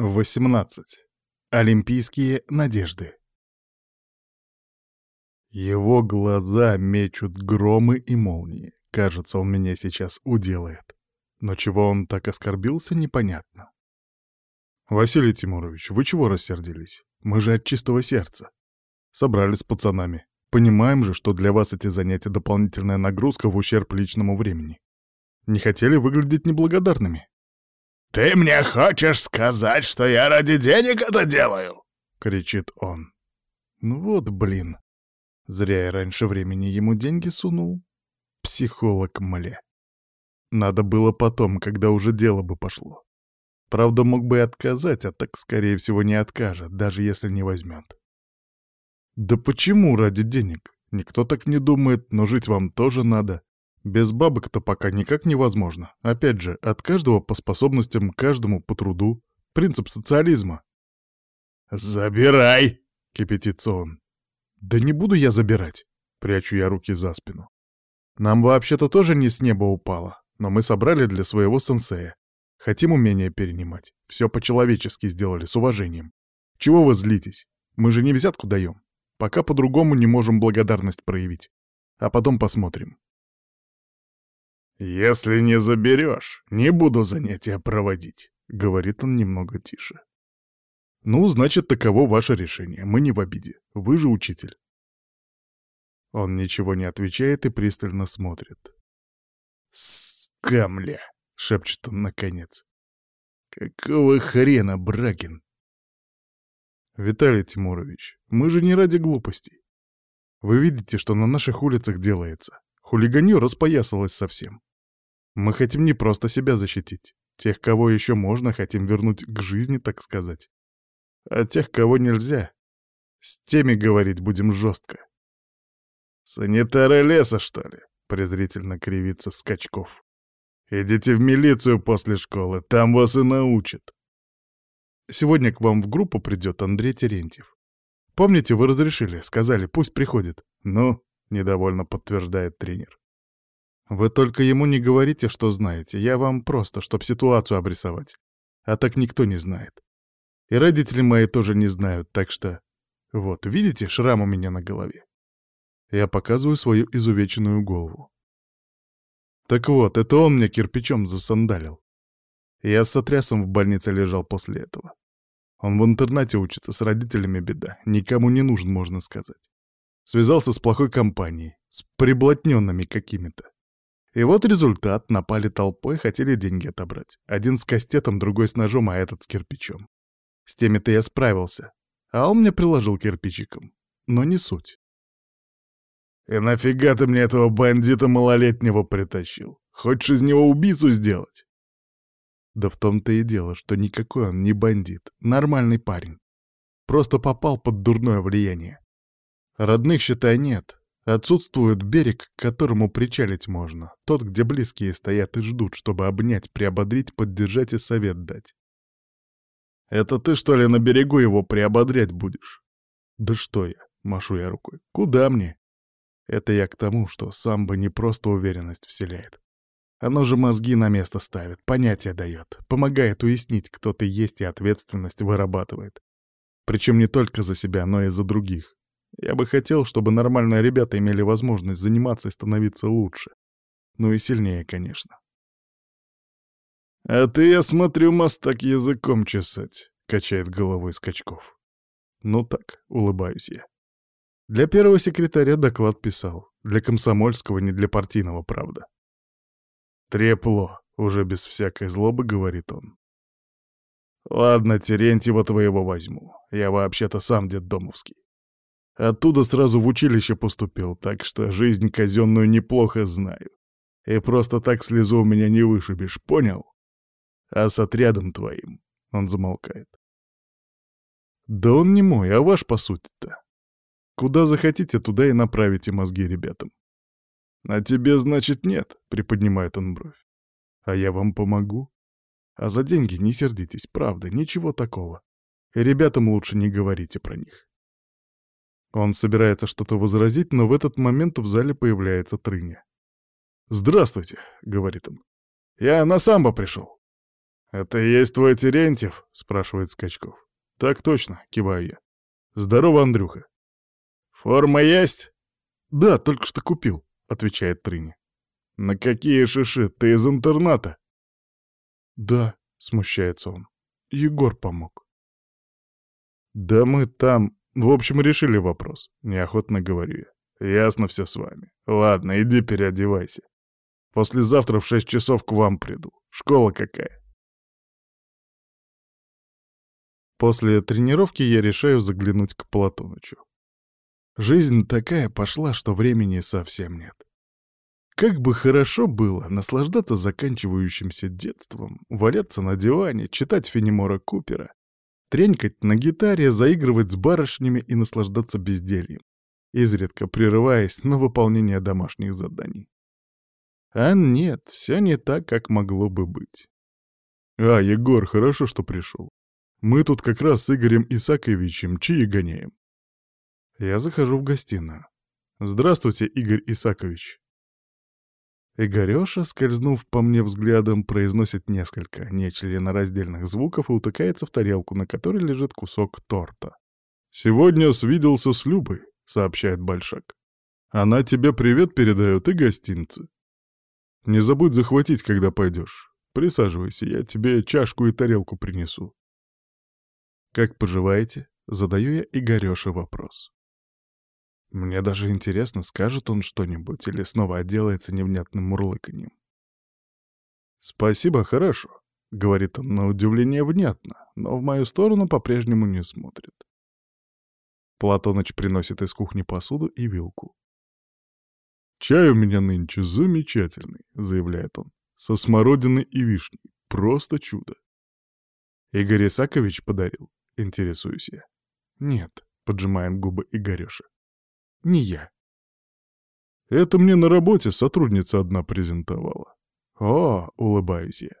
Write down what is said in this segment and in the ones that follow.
18. Олимпийские надежды. Его глаза мечут громы и молнии. Кажется, он меня сейчас уделает. Но чего он так оскорбился, непонятно. «Василий Тимурович, вы чего рассердились? Мы же от чистого сердца. Собрались с пацанами. Понимаем же, что для вас эти занятия дополнительная нагрузка в ущерб личному времени. Не хотели выглядеть неблагодарными?» «Ты мне хочешь сказать, что я ради денег это делаю?» — кричит он. «Ну вот, блин. Зря я раньше времени ему деньги сунул. Психолог, мля. Надо было потом, когда уже дело бы пошло. Правда, мог бы и отказать, а так, скорее всего, не откажет, даже если не возьмет. Да почему ради денег? Никто так не думает, но жить вам тоже надо. Без бабок-то пока никак невозможно. Опять же, от каждого по способностям, каждому по труду. Принцип социализма. «Забирай!» — кипятится он. «Да не буду я забирать!» — прячу я руки за спину. «Нам вообще-то тоже не с неба упало, но мы собрали для своего сенсея. Хотим умение перенимать. Все по-человечески сделали, с уважением. Чего вы злитесь? Мы же не взятку даем. Пока по-другому не можем благодарность проявить. А потом посмотрим. «Если не заберешь, не буду занятия проводить», — говорит он немного тише. «Ну, значит, таково ваше решение. Мы не в обиде. Вы же учитель». Он ничего не отвечает и пристально смотрит. «Скамля!» — шепчет он наконец. «Какого хрена, Брагин?» «Виталий Тимурович, мы же не ради глупостей. Вы видите, что на наших улицах делается. Хулиганье распоясалось совсем. Мы хотим не просто себя защитить. Тех, кого еще можно, хотим вернуть к жизни, так сказать. А тех, кого нельзя, с теми говорить будем жестко. «Санитары леса, что ли?» — презрительно кривится Скачков. «Идите в милицию после школы, там вас и научат». Сегодня к вам в группу придет Андрей Терентьев. Помните, вы разрешили, сказали, пусть приходит. Ну, недовольно подтверждает тренер. Вы только ему не говорите, что знаете. Я вам просто, чтоб ситуацию обрисовать. А так никто не знает. И родители мои тоже не знают, так что... Вот, видите, шрам у меня на голове? Я показываю свою изувеченную голову. Так вот, это он мне кирпичом засандалил. Я с сотрясом в больнице лежал после этого. Он в интернате учится, с родителями беда. Никому не нужен, можно сказать. Связался с плохой компанией, с приблотненными какими-то. И вот результат. Напали толпой, хотели деньги отобрать. Один с кастетом, другой с ножом, а этот с кирпичом. С теми-то я справился. А он мне приложил кирпичиком. Но не суть. «И нафига ты мне этого бандита малолетнего притащил? Хочешь из него убийцу сделать?» Да в том-то и дело, что никакой он не бандит. Нормальный парень. Просто попал под дурное влияние. Родных, считай, нет. Отсутствует берег, к которому причалить можно, тот, где близкие стоят и ждут, чтобы обнять, приободрить, поддержать и совет дать. «Это ты, что ли, на берегу его приободрять будешь?» «Да что я?» — машу я рукой. «Куда мне?» Это я к тому, что сам бы не просто уверенность вселяет. Оно же мозги на место ставит, понятия дает, помогает уяснить, кто ты есть и ответственность вырабатывает. Причем не только за себя, но и за других. Я бы хотел, чтобы нормальные ребята имели возможность заниматься и становиться лучше. Ну и сильнее, конечно. «А ты, я смотрю, мастак языком чесать», — качает головой Скачков. «Ну так», — улыбаюсь я. Для первого секретаря доклад писал. Для комсомольского, не для партийного, правда. «Трепло», — уже без всякой злобы говорит он. «Ладно, Терентьева твоего возьму. Я вообще-то сам детдомовский. Оттуда сразу в училище поступил, так что жизнь казенную неплохо знаю. И просто так слезу у меня не вышибешь, понял? А с отрядом твоим...» — он замолкает. «Да он не мой, а ваш, по сути-то. Куда захотите, туда и направите мозги ребятам». «А тебе, значит, нет?» — приподнимает он бровь. «А я вам помогу. А за деньги не сердитесь, правда, ничего такого. И ребятам лучше не говорите про них. Он собирается что-то возразить, но в этот момент в зале появляется Трыня. «Здравствуйте», — говорит он. «Я на самбо пришел». «Это и есть твой Терентьев?» — спрашивает Скачков. «Так точно», — киваю я. «Здорово, Андрюха». «Форма есть?» «Да, только что купил», — отвечает Трыни. «На какие шиши? Ты из интерната?» «Да», — смущается он. «Егор помог». «Да мы там... В общем, решили вопрос», — неохотно говорю я. «Ясно все с вами. Ладно, иди переодевайся. Послезавтра в шесть часов к вам приду. Школа какая?» После тренировки я решаю заглянуть к Платонычу. Жизнь такая пошла, что времени совсем нет. Как бы хорошо было наслаждаться заканчивающимся детством, валяться на диване, читать Фенемора Купера, тренькать на гитаре, заигрывать с барышнями и наслаждаться бездельем, изредка прерываясь на выполнение домашних заданий. А нет, все не так, как могло бы быть. «А, Егор, хорошо, что пришел. Мы тут как раз с Игорем Исаковичем чаи гоняем. Я захожу в гостиную. Здравствуйте, Игорь Исакович. Игорёша, скользнув по мне взглядом, произносит несколько нечленораздельных звуков и утыкается в тарелку, на которой лежит кусок торта. «Сегодня свиделся с Любой», — сообщает Большак. «Она тебе привет передает и гостинцы. Не забудь захватить, когда пойдешь. Присаживайся, я тебе чашку и тарелку принесу. «Как поживаете?» — задаю я Игорёше вопрос. Мне даже интересно, скажет он что-нибудь или снова отделается невнятным мурлыканьем. «Спасибо, хорошо», — говорит он на удивление внятно, но в мою сторону по-прежнему не смотрит. Платоныч приносит из кухни посуду и вилку. «Чай у меня нынче замечательный», — заявляет он, — «со смородиной и вишней. Просто чудо». Игорь Исакович подарил. Интересуюсь я. Нет, поджимаем губы Игорёша. Не я. Это мне на работе сотрудница одна презентовала. О, улыбаюсь я.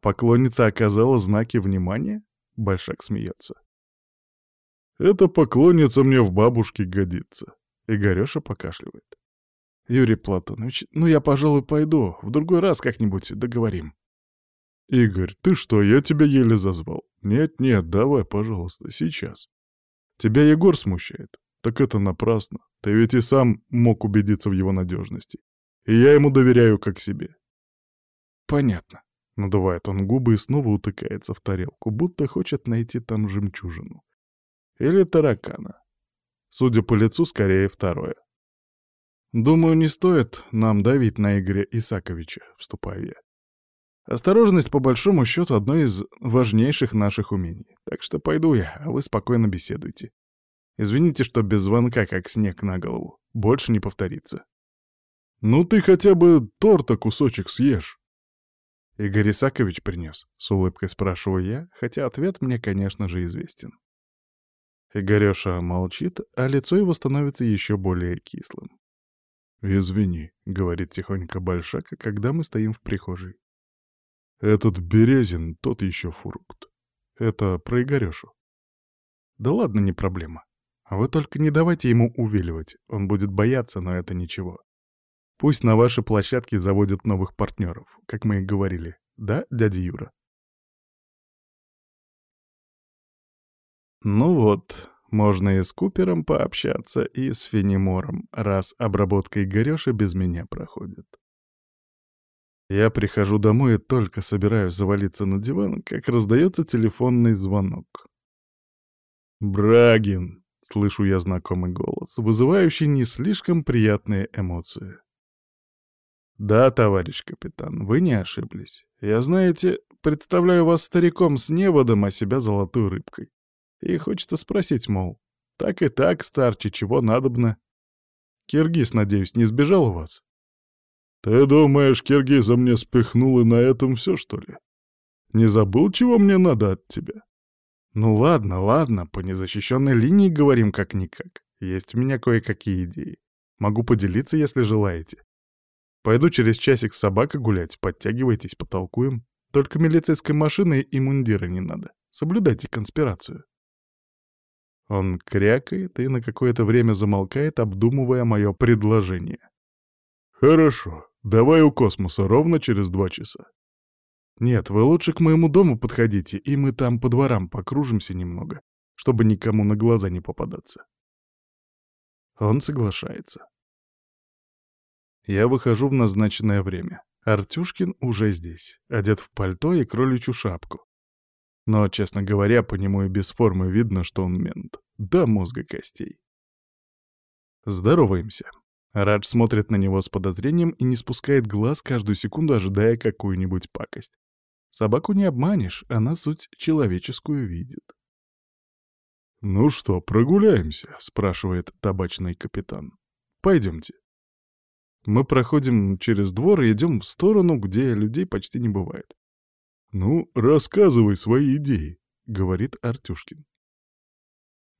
Поклонница оказала знаки внимания? Большак смеется. Эта поклонница мне в бабушке годится. Игорёша покашливает. Юрий Платонович, ну я, пожалуй, пойду. В другой раз как-нибудь договорим. «Игорь, ты что, я тебя еле зазвал?» «Нет-нет, давай, пожалуйста, сейчас. Тебя Егор смущает? Так это напрасно. Ты ведь и сам мог убедиться в его надежности. И я ему доверяю как себе». «Понятно». Надувает он губы и снова утыкается в тарелку, будто хочет найти там жемчужину. Или таракана. Судя по лицу, скорее второе. «Думаю, не стоит нам давить на Игоря Исаковича», — вступаю я. Осторожность, по большому счету, одно из важнейших наших умений. Так что пойду я, а вы спокойно беседуйте. Извините, что без звонка, как снег на голову. Больше не повторится. Ну ты хотя бы торта кусочек съешь. Игорь Исакович принес, с улыбкой спрашиваю я, хотя ответ мне, конечно же, известен. Игорёша молчит, а лицо его становится еще более кислым. «Извини», — говорит тихонько Большака, когда мы стоим в прихожей. Этот Березин, тот еще фрукт. Это про Игорешу. Да ладно, не проблема. А вы только не давайте ему увиливать. Он будет бояться, но это ничего. Пусть на вашей площадке заводят новых партнеров, как мы и говорили. Да, дядя Юра? Ну вот, можно и с Купером пообщаться, и с Фенемором, раз обработка Игорёши без меня проходит. Я прихожу домой и только собираюсь завалиться на диван, как раздается телефонный звонок. «Брагин!» — слышу я знакомый голос, вызывающий не слишком приятные эмоции. «Да, товарищ капитан, вы не ошиблись. Я, знаете, представляю вас стариком с неводом, а себя золотой рыбкой. И хочется спросить, мол, так и так, старче, чего надобно? Киргиз, надеюсь, не сбежал у вас?» «Ты думаешь, Киргиза мне спихнул и на этом все, что ли? Не забыл, чего мне надо от тебя?» «Ну ладно, ладно, по незащищенной линии говорим как-никак. Есть у меня кое-какие идеи. Могу поделиться, если желаете. Пойду через часик с собакой гулять, подтягивайтесь, потолкуем. Только милицейской машины и мундира не надо. Соблюдайте конспирацию». Он крякает и на какое-то время замолкает, обдумывая мое предложение. «Хорошо», Давай у космоса ровно через два часа. Нет, вы лучше к моему дому подходите, и мы там по дворам покружимся немного, чтобы никому на глаза не попадаться. Он соглашается. Я выхожу в назначенное время. Артюшкин уже здесь, одет в пальто и кроличью шапку. Но, честно говоря, по нему и без формы видно, что он мент. До мозга костей. Здороваемся. Радж смотрит на него с подозрением и не спускает глаз каждую секунду, ожидая какую-нибудь пакость. Собаку не обманешь, она суть человеческую видит. «Ну что, прогуляемся?» — спрашивает табачный капитан. «Пойдемте». Мы проходим через двор и идем в сторону, где людей почти не бывает. «Ну, рассказывай свои идеи», — говорит Артюшкин.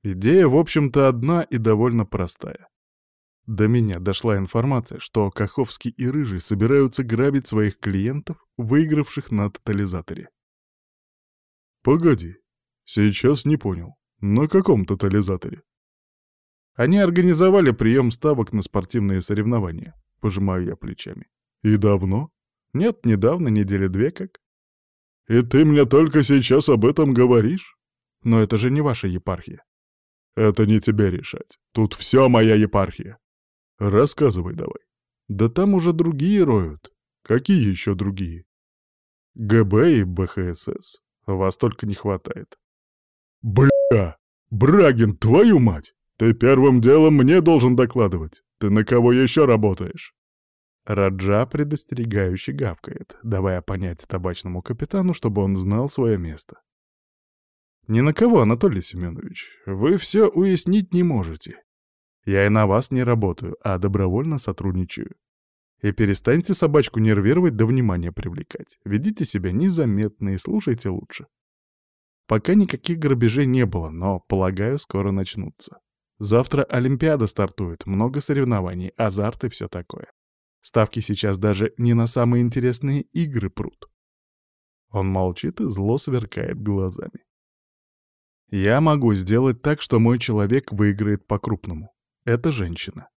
Идея, в общем-то, одна и довольно простая. До меня дошла информация, что Каховский и Рыжий собираются грабить своих клиентов, выигравших на тотализаторе. «Погоди, сейчас не понял. На каком тотализаторе?» Они организовали прием ставок на спортивные соревнования. Пожимаю я плечами. «И давно?» «Нет, недавно, недели две как». «И ты мне только сейчас об этом говоришь?» «Но это же не ваша епархия». «Это не тебе решать. Тут все моя епархия. Рассказывай давай. Да там уже другие роют. Какие еще другие? ГБ и БХСС. Вас только не хватает. Бля! Брагин, твою мать! Ты первым делом мне должен докладывать. Ты на кого еще работаешь? Раджа предостерегающе гавкает, давая понять табачному капитану, чтобы он знал свое место. «Ни на кого, Анатолий Семенович. Вы все уяснить не можете. Я и на вас не работаю, а добровольно сотрудничаю. И перестаньте собачку нервировать да внимание привлекать. Ведите себя незаметно и слушайте лучше. Пока никаких грабежей не было, но, полагаю, скоро начнутся. Завтра Олимпиада стартует, много соревнований, азарт и все такое. Ставки сейчас даже не на самые интересные игры прут. Он молчит и зло сверкает глазами. Я могу сделать так, что мой человек выиграет по-крупному. Это женщина.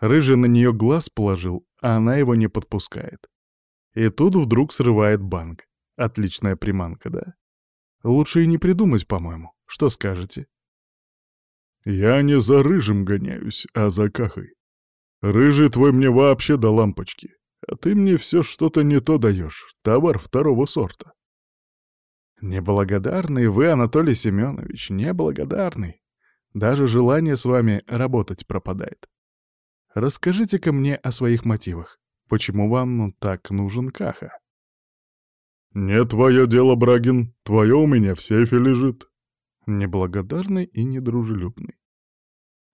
Рыжий на нее глаз положил, а она его не подпускает. И тут вдруг срывает банк. Отличная приманка, да? Лучше и не придумать, по-моему. Что скажете? Я не за рыжим гоняюсь, а за кахой. Рыжий твой мне вообще до лампочки. А ты мне все что-то не то даешь. Товар второго сорта. Неблагодарный вы, Анатолий Семенович, неблагодарный. Даже желание с вами работать пропадает. Расскажите-ка мне о своих мотивах. Почему вам так нужен Каха? «Не твое дело, Брагин. Твое у меня в сейфе лежит». Неблагодарный и недружелюбный.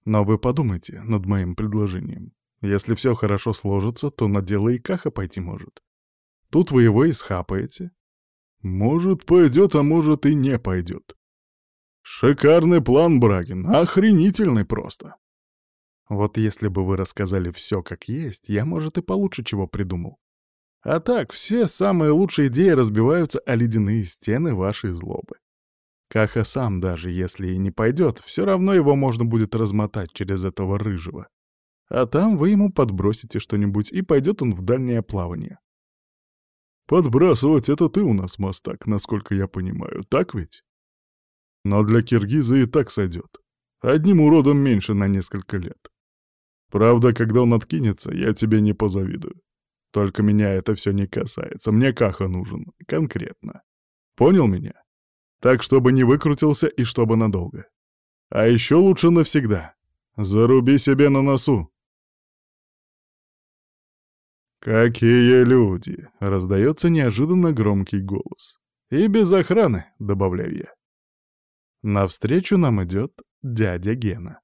Но вы подумайте над моим предложением. Если все хорошо сложится, то на дело и Каха пойти может. Тут вы его и схапаете. Может, пойдет, а может и не пойдет. Шикарный план, Брагин, охренительный просто. Вот если бы вы рассказали все как есть, я, может, и получше чего придумал. А так, все самые лучшие идеи разбиваются о ледяные стены вашей злобы. Каха сам, даже если и не пойдет, все равно его можно будет размотать через этого рыжего. А там вы ему подбросите что-нибудь, и пойдет он в дальнее плавание. Подбрасывать это ты у нас, мастак, насколько я понимаю, так ведь? Но для киргиза и так сойдет. Одним уродом меньше на несколько лет. Правда, когда он откинется, я тебе не позавидую. Только меня это все не касается. Мне Каха нужен. Конкретно. Понял меня? Так, чтобы не выкрутился и чтобы надолго. А еще лучше навсегда. Заруби себе на носу. «Какие люди!» — раздается неожиданно громкий голос. «И без охраны», — добавляю я. Навстречу нам идет дядя Гена.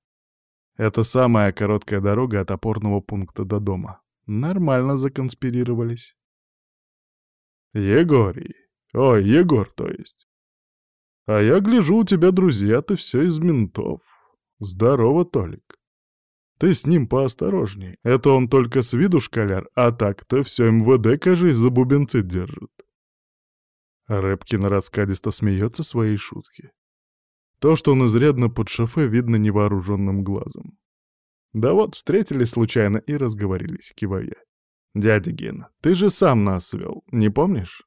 Это самая короткая дорога от опорного пункта до дома. Нормально законспирировались. Егорий. Ой, Егор, то есть. А я гляжу, у тебя друзья, ты все из ментов. Здорово, Толик. Ты с ним поосторожней. Это он только с виду школяр, а так-то все МВД, кажись, за бубенцы держит. Рыбкин раскадисто смеется своей шутки. То, что он изрядно под шофе, видно невооруженным глазом. Да вот, встретились случайно и разговорились, кивая. «Дядя Ген, ты же сам нас свел, не помнишь?»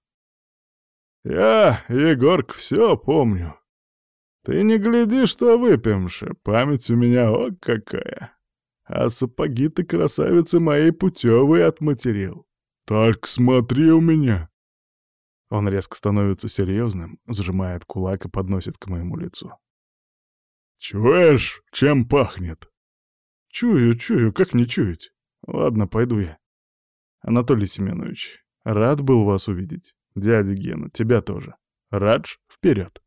Я, Егорк, все помню. Ты не гляди, что выпьемши, память у меня о какая. А сапоги ты, красавицы моей путевой отматерил. Так смотри у меня. Он резко становится серьезным, сжимает кулак и подносит к моему лицу. «Чуешь, чем пахнет?» «Чую, чую, как не чуять? Ладно, пойду я. Анатолий Семенович, рад был вас увидеть. Дядя Гена, тебя тоже. Радж, вперед!»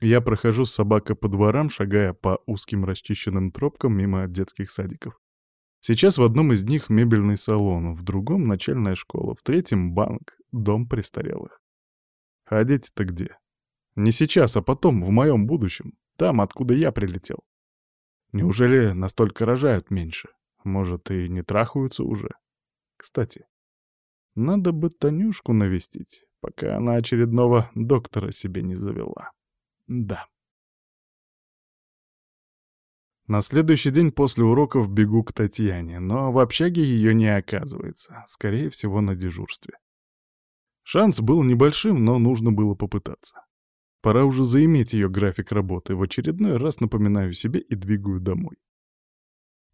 Я прохожу с собакой по дворам, шагая по узким расчищенным тропкам мимо детских садиков. Сейчас в одном из них мебельный салон, в другом — начальная школа, в третьем — банк, дом престарелых. А дети-то где? Не сейчас, а потом, в моем будущем, там, откуда я прилетел. Неужели настолько рожают меньше? Может, и не трахаются уже? Кстати, надо бы Танюшку навестить, пока она очередного доктора себе не завела. Да. На следующий день после уроков бегу к Татьяне, но в общаге ее не оказывается, скорее всего, на дежурстве. Шанс был небольшим, но нужно было попытаться. Пора уже заиметь ее график работы, в очередной раз напоминаю себе и двигаю домой.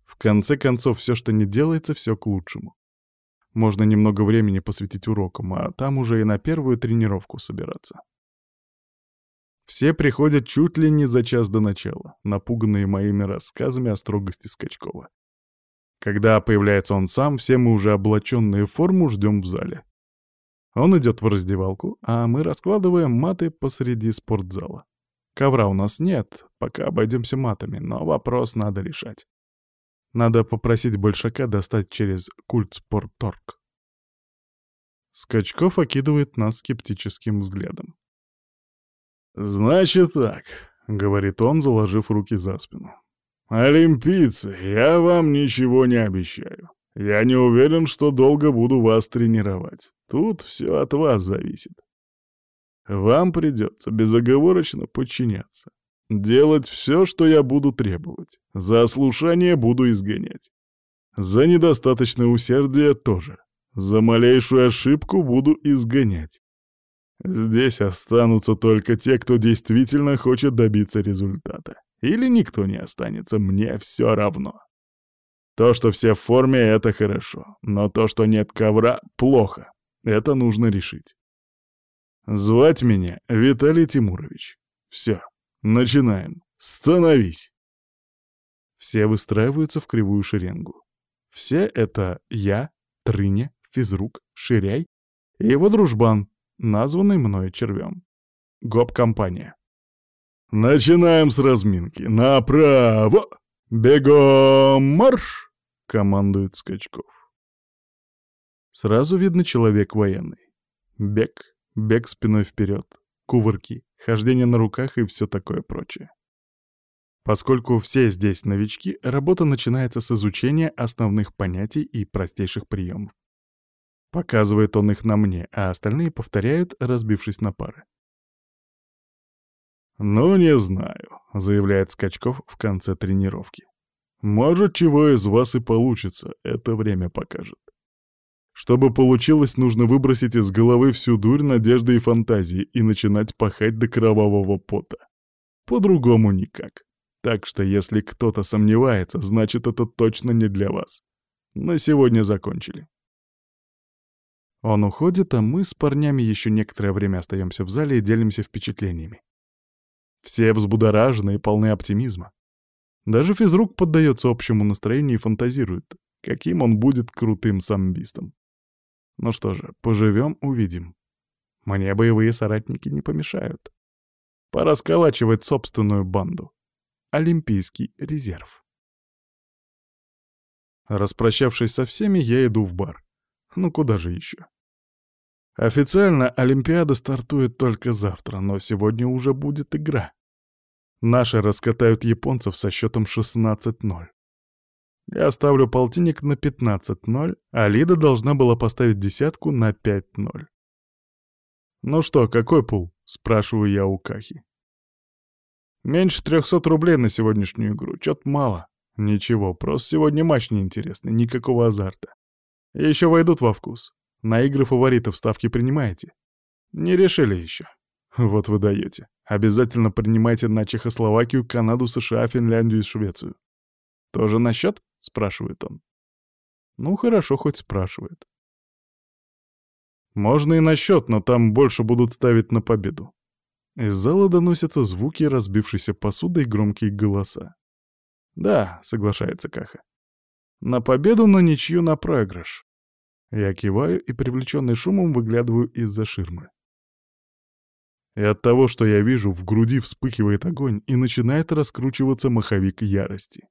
В конце концов, все, что не делается, все к лучшему. Можно немного времени посвятить урокам, а там уже и на первую тренировку собираться. Все приходят чуть ли не за час до начала, напуганные моими рассказами о строгости Скачкова. Когда появляется он сам, все мы уже облаченные в форму ждем в зале. Он идет в раздевалку, а мы раскладываем маты посреди спортзала. Ковра у нас нет, пока обойдемся матами, но вопрос надо решать. Надо попросить Большака достать через культ Спортторг. Скачков окидывает нас скептическим взглядом. «Значит так», — говорит он, заложив руки за спину. «Олимпийцы, я вам ничего не обещаю. Я не уверен, что долго буду вас тренировать. Тут все от вас зависит. Вам придется безоговорочно подчиняться. Делать все, что я буду требовать. За ослушание буду изгонять. За недостаточное усердие тоже. За малейшую ошибку буду изгонять. Здесь останутся только те, кто действительно хочет добиться результата. Или никто не останется, мне все равно. То, что все в форме, это хорошо, но то, что нет ковра, плохо. Это нужно решить. Звать меня Виталий Тимурович. Все, начинаем. Становись. Все выстраиваются в кривую шеренгу. Все это я, Трыня, Физрук, Ширяй и его дружбан, названный мной червем. Гоп-компания. Начинаем с разминки. Направо! Бегом марш! Командует Скачков. Сразу видно человек военный. Бег, бег спиной вперед, кувырки, хождение на руках и все такое прочее. Поскольку все здесь новички, работа начинается с изучения основных понятий и простейших приемов. Показывает он их на мне, а остальные повторяют, разбившись на пары. «Ну, не знаю», — заявляет Скачков в конце тренировки. «Может, чего из вас и получится, это время покажет. Чтобы получилось, нужно выбросить из головы всю дурь надежды и фантазии и начинать пахать до кровавого пота. По-другому никак. Так что если кто-то сомневается, значит, это точно не для вас. На сегодня закончили. Он уходит, а мы с парнями еще некоторое время остаемся в зале и делимся впечатлениями. Все взбудоражены и полны оптимизма. Даже физрук поддается общему настроению и фантазирует, каким он будет крутым самбистом. Ну что же, поживем, увидим. Мне боевые соратники не помешают. Пора сколачивать собственную банду. Олимпийский резерв. Распрощавшись со всеми, я иду в бар. Ну куда же еще? Официально Олимпиада стартует только завтра, но сегодня уже будет игра. Наши раскатают японцев со счетом 16-0. Я ставлю полтинник на 15-0, а Лида должна была поставить десятку на 5-0. «Ну что, какой пул?» — спрашиваю я у Кахи. «Меньше 300 рублей на сегодняшнюю игру, чё-то мало. Ничего, просто сегодня матч неинтересный, никакого азарта. Еще войдут во вкус. На игры фаворитов ставки принимаете? Не решили еще. Вот вы даете. Обязательно принимайте на Чехословакию, Канаду, США, Финляндию и Швецию. Тоже на счет? спрашивает он. Ну, хорошо, хоть спрашивает. Можно и на счет, но там больше будут ставить на победу. Из зала доносятся звуки разбившейся посуды и громкие голоса. «Да», — соглашается Каха. «На победу, но ничью на проигрыш». Я киваю и, привлеченный шумом, выглядываю из-за ширмы. И от того, что я вижу, в груди вспыхивает огонь и начинает раскручиваться маховик ярости.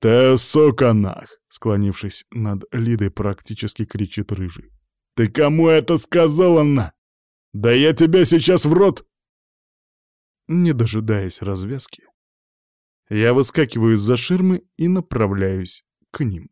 «Ты сука нах!» — склонившись над Лидой, практически кричит Рыжий. «Ты кому это сказала, на? Да я тебя сейчас в рот...» Не дожидаясь развязки, я выскакиваю из-за ширмы и направляюсь к ним.